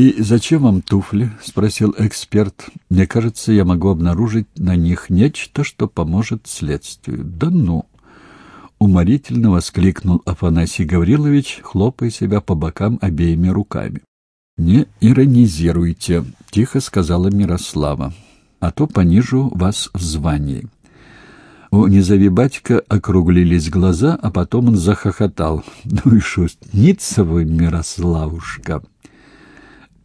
«И зачем вам туфли?» — спросил эксперт. «Мне кажется, я могу обнаружить на них нечто, что поможет следствию». «Да ну!» — уморительно воскликнул Афанасий Гаврилович, хлопая себя по бокам обеими руками. «Не иронизируйте», — тихо сказала Мирослава, — «а то понижу вас в звании». У «Низови батька» округлились глаза, а потом он захохотал. «Ну и шустница вы, Мирославушка!»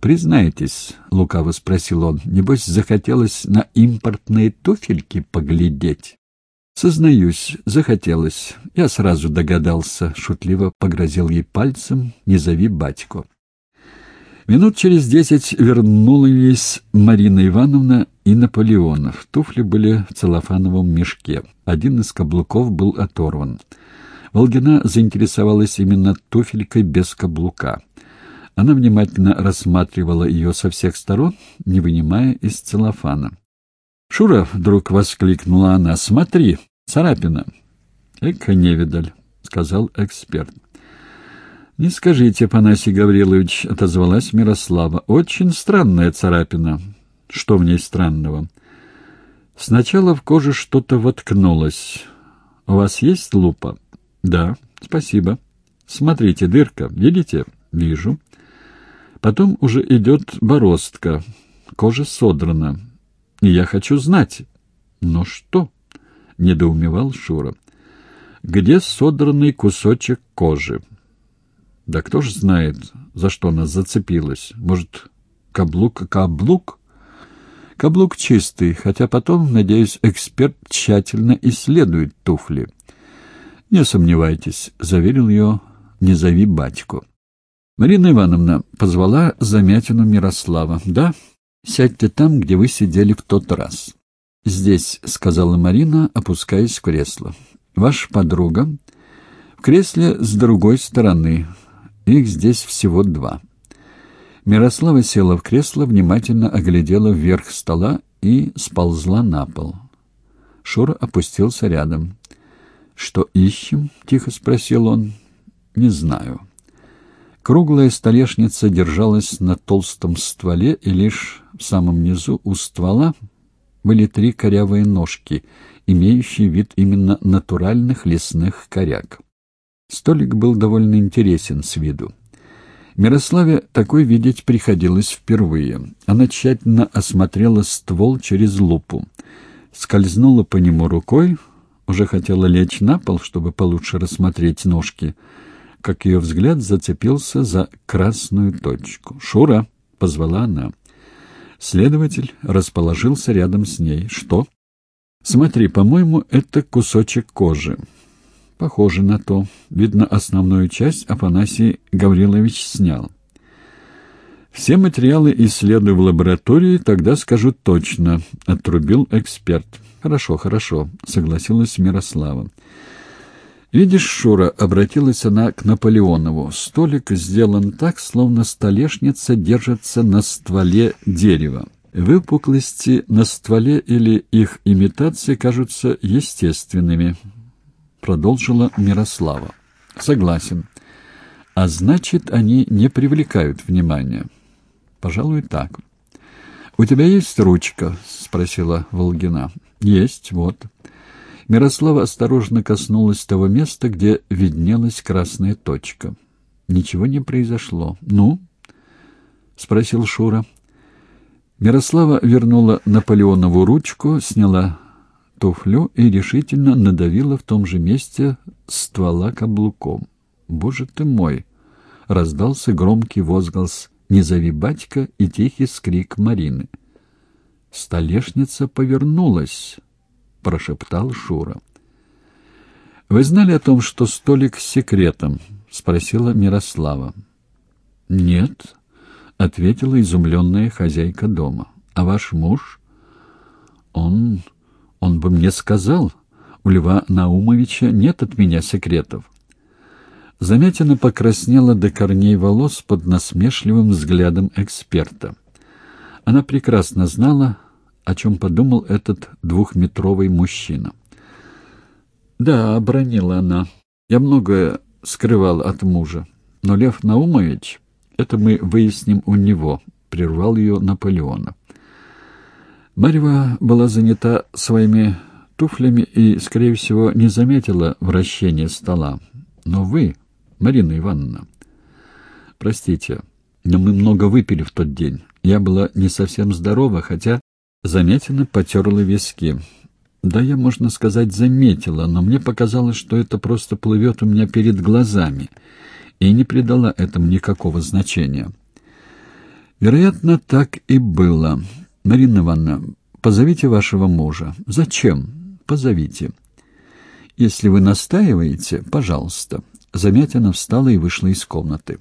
«Признайтесь», — лукаво спросил он, — «небось захотелось на импортные туфельки поглядеть?» «Сознаюсь, захотелось. Я сразу догадался», — шутливо погрозил ей пальцем, «не зови батьку». Минут через десять вернулись Марина Ивановна и Наполеонов. Туфли были в целлофановом мешке. Один из каблуков был оторван. Волгина заинтересовалась именно туфелькой без каблука. Она внимательно рассматривала ее со всех сторон, не вынимая из целлофана. «Шура!» — вдруг воскликнула она. «Смотри, царапина!» «Эка невидаль», — сказал эксперт. «Не скажите, Панасий Гаврилович», — отозвалась Мирослава. «Очень странная царапина». «Что в ней странного?» «Сначала в коже что-то воткнулось. У вас есть лупа?» «Да, спасибо. Смотрите, дырка. Видите?» «Вижу». Потом уже идет бороздка. Кожа содрана. И я хочу знать. «Но что?» — недоумевал Шура. «Где содранный кусочек кожи?» Да кто ж знает, за что она зацепилась. Может, каблук каблук? Каблук чистый, хотя потом, надеюсь, эксперт тщательно исследует туфли. «Не сомневайтесь», — заверил ее «не зови батьку». Марина Ивановна позвала Замятину Мирослава. «Да, сядьте там, где вы сидели в тот раз». «Здесь», — сказала Марина, опускаясь в кресло. «Ваша подруга в кресле с другой стороны, их здесь всего два. Мирослава села в кресло, внимательно оглядела вверх стола и сползла на пол. Шура опустился рядом. «Что ищем?» — тихо спросил он. «Не знаю». Круглая столешница держалась на толстом стволе, и лишь в самом низу у ствола были три корявые ножки, имеющие вид именно натуральных лесных коряк. Столик был довольно интересен с виду. Мирославе такой видеть приходилось впервые. Она тщательно осмотрела ствол через лупу, скользнула по нему рукой, уже хотела лечь на пол, чтобы получше рассмотреть ножки, как ее взгляд зацепился за красную точку. «Шура!» — позвала она. Следователь расположился рядом с ней. «Что?» «Смотри, по-моему, это кусочек кожи». Похоже на то. Видно, основную часть Афанасий Гаврилович снял. «Все материалы исследую в лаборатории, тогда скажу точно», — отрубил эксперт. «Хорошо, хорошо», — согласилась Мирослава. «Видишь, Шура», — обратилась она к Наполеонову, — «столик сделан так, словно столешница держится на стволе дерева. Выпуклости на стволе или их имитации кажутся естественными продолжила Мирослава. Согласен. А значит, они не привлекают внимания. Пожалуй, так. У тебя есть ручка? спросила Волгина. Есть, вот. Мирослава осторожно коснулась того места, где виднелась красная точка. Ничего не произошло. Ну? спросил Шура. Мирослава вернула Наполеонову ручку, сняла туфлю и решительно надавила в том же месте ствола каблуком. «Боже ты мой!» — раздался громкий возглас «Не зови батька» и тихий скрик Марины. «Столешница повернулась», — прошептал Шура. «Вы знали о том, что столик с секретом?» — спросила Мирослава. «Нет», — ответила изумленная хозяйка дома. «А ваш муж?» «Он он бы мне сказал. У Льва Наумовича нет от меня секретов. Замятина покраснела до корней волос под насмешливым взглядом эксперта. Она прекрасно знала, о чем подумал этот двухметровый мужчина. «Да», — обронила она, — «я многое скрывал от мужа, но Лев Наумович Это мы выясним у него, — прервал ее Наполеона. Марьева была занята своими туфлями и, скорее всего, не заметила вращения стола. Но вы, Марина Ивановна... Простите, но мы много выпили в тот день. Я была не совсем здорова, хотя заметно потерла виски. Да, я, можно сказать, заметила, но мне показалось, что это просто плывет у меня перед глазами, и не придала этому никакого значения. Вероятно, так и было. Марина Ивановна, позовите вашего мужа. Зачем? Позовите. Если вы настаиваете, пожалуйста. Замятина встала и вышла из комнаты.